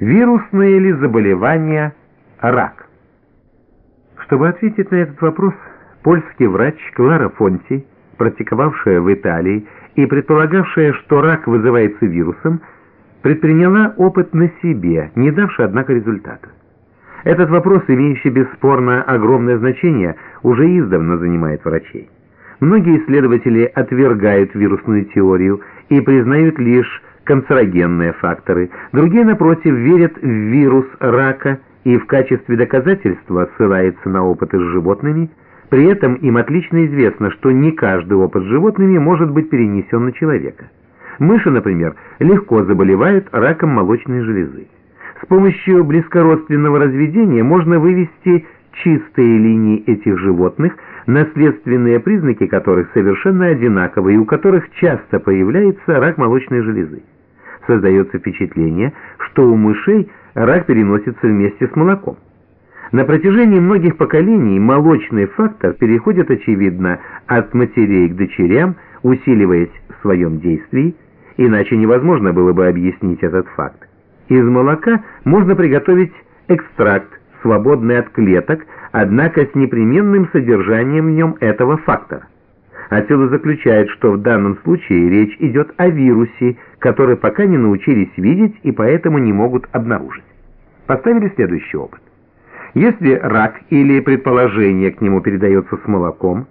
Вирусное ли заболевание рак? Чтобы ответить на этот вопрос, польский врач Клара Фонти, практиковавшая в Италии и предполагавшая, что рак вызывается вирусом, предприняла опыт на себе, не давший, однако, результата. Этот вопрос, имеющий бесспорно огромное значение, уже издавна занимает врачей. Многие исследователи отвергают вирусную теорию и признают лишь канцерогенные факторы. Другие, напротив, верят в вирус рака и в качестве доказательства ссылаются на опыты с животными. При этом им отлично известно, что не каждый опыт с животными может быть перенесен на человека. Мыши, например, легко заболевают раком молочной железы. С помощью близкородственного разведения можно вывести чистые линии этих животных, наследственные признаки которых совершенно одинаковы и у которых часто появляется рак молочной железы. Создается впечатление, что у мышей рак переносится вместе с молоком. На протяжении многих поколений молочный фактор переходит, очевидно, от матерей к дочерям, усиливаясь в своем действии, иначе невозможно было бы объяснить этот факт. Из молока можно приготовить экстракт, свободный от клеток, однако с непременным содержанием в нем этого фактора. Отсюда заключает, что в данном случае речь идет о вирусе, который пока не научились видеть и поэтому не могут обнаружить. Поставили следующий опыт. Если рак или предположение к нему передается с молоком,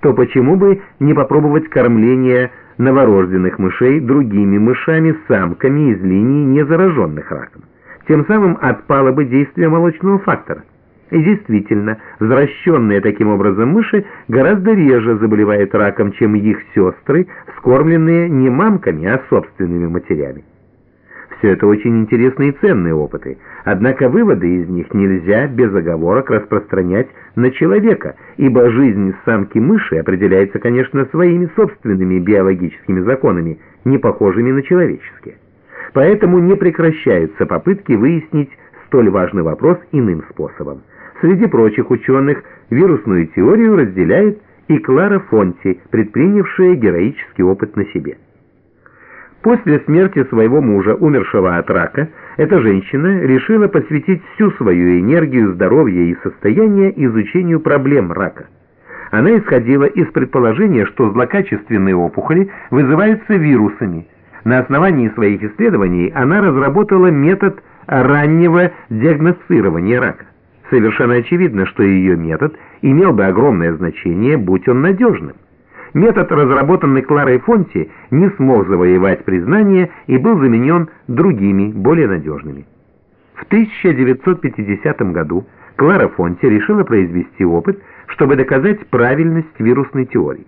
то почему бы не попробовать кормление новорожденных мышей другими мышами-самками из линии не зараженных раком? Тем самым отпало бы действие молочного фактора. И действительно, возвращенные таким образом мыши гораздо реже заболевают раком, чем их сестры, скормленные не мамками, а собственными матерями. Все это очень интересные и ценные опыты, однако выводы из них нельзя без оговорок распространять на человека, ибо жизнь самки мыши определяется, конечно, своими собственными биологическими законами, не похожими на человеческие. Поэтому не прекращаются попытки выяснить столь важный вопрос иным способом. Среди прочих ученых вирусную теорию разделяет и Клара Фонти, предпринявшая героический опыт на себе. После смерти своего мужа, умершего от рака, эта женщина решила посвятить всю свою энергию, здоровье и состояние изучению проблем рака. Она исходила из предположения, что злокачественные опухоли вызываются вирусами. На основании своих исследований она разработала метод раннего диагностирования рака. Совершенно очевидно, что ее метод имел бы огромное значение, будь он надежным. Метод, разработанный Кларой Фонти, не смог завоевать признание и был заменен другими, более надежными. В 1950 году Клара Фонти решила произвести опыт, чтобы доказать правильность вирусной теории.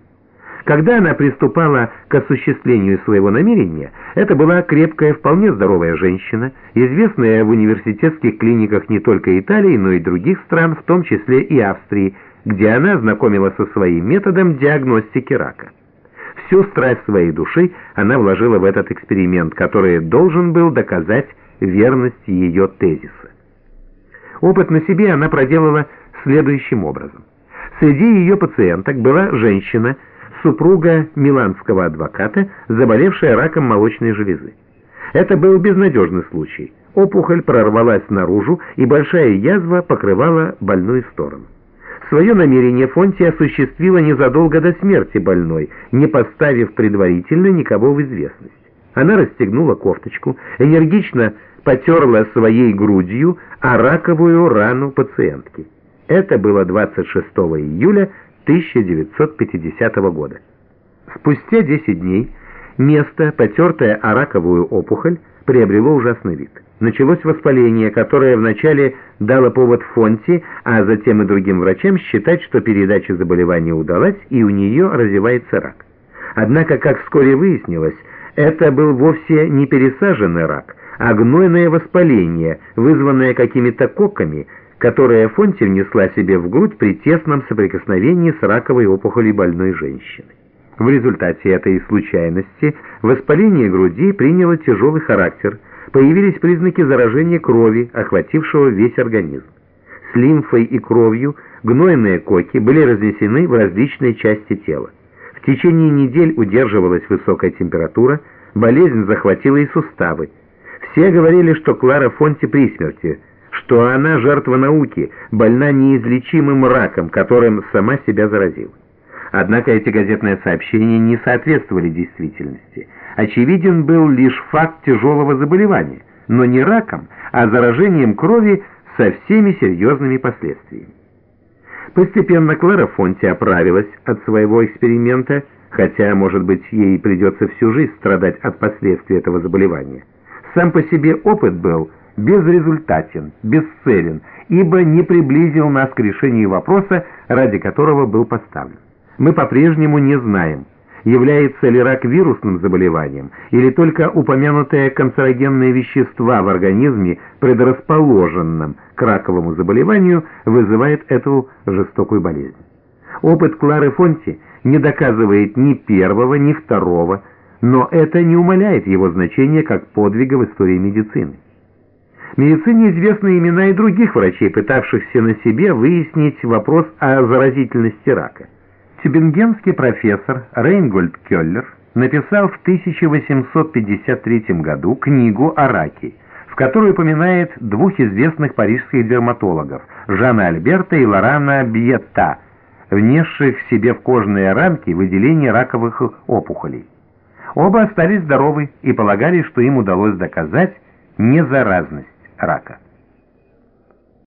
Когда она приступала к осуществлению своего намерения, это была крепкая, вполне здоровая женщина, известная в университетских клиниках не только Италии, но и других стран, в том числе и Австрии, где она знакомилась со своим методом диагностики рака. Всю страсть своей души она вложила в этот эксперимент, который должен был доказать верность ее тезиса. Опыт на себе она проделала следующим образом. Среди ее пациенток была женщина, супруга миланского адвоката, заболевшая раком молочной железы. Это был безнадежный случай. Опухоль прорвалась наружу, и большая язва покрывала больную сторону. Свое намерение Фонти осуществила незадолго до смерти больной, не поставив предварительно никого в известность. Она расстегнула кофточку, энергично потерла своей грудью о раковую рану пациентки. Это было 26 июля 1950 года. Спустя 10 дней место, потертое о раковую опухоль, приобрело ужасный вид. Началось воспаление, которое вначале дало повод Фонти, а затем и другим врачам считать, что передача заболевания удалась и у нее развивается рак. Однако, как вскоре выяснилось, это был вовсе не пересаженный рак, а гнойное воспаление, вызванное какими-то коками, которое Фонти внесла себе в грудь при тесном соприкосновении с раковой опухолью больной женщины. В результате этой случайности воспаление груди приняло тяжелый характер – появились признаки заражения крови, охватившего весь организм. С лимфой и кровью гнойные коки были разнесены в различные части тела. В течение недель удерживалась высокая температура, болезнь захватила и суставы. Все говорили, что Клара Фонти при смерти, что она жертва науки, больна неизлечимым раком, которым сама себя заразила. Однако эти газетные сообщения не соответствовали действительности. Очевиден был лишь факт тяжелого заболевания, но не раком, а заражением крови со всеми серьезными последствиями. Постепенно Клара Фонти оправилась от своего эксперимента, хотя, может быть, ей придется всю жизнь страдать от последствий этого заболевания. Сам по себе опыт был безрезультатен, бесцелен, ибо не приблизил нас к решению вопроса, ради которого был поставлен. Мы по-прежнему не знаем, является ли рак вирусным заболеванием или только упомянутые канцерогенные вещества в организме, предрасположенном к раковому заболеванию, вызывает эту жестокую болезнь. Опыт Клары Фонти не доказывает ни первого, ни второго, но это не умаляет его значения как подвига в истории медицины. Медицине известны имена и других врачей, пытавшихся на себе выяснить вопрос о заразительности рака. Тюбингенский профессор Рейнгольд Келлер написал в 1853 году книгу о раке, в которой упоминает двух известных парижских дерматологов Жана Альберта и Лорана Бьетта, внесших в себе в кожные рамки выделение раковых опухолей. Оба остались здоровы и полагали, что им удалось доказать незаразность рака.